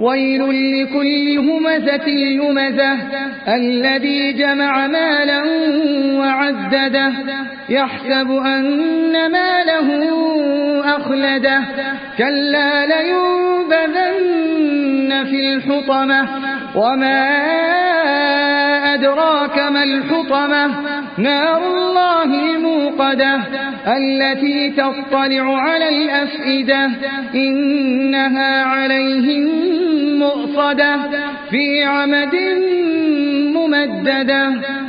ويل لكل همزة لمزة الذي جمع مالا وعدده يحسب أن ماله أخلده كلا لينبذن في الحطمة وما أدراك ما الحطمة نار الله الموقدة التي تطلع على الأفئدة إنها عليهم مؤصدة في عمد ممددة.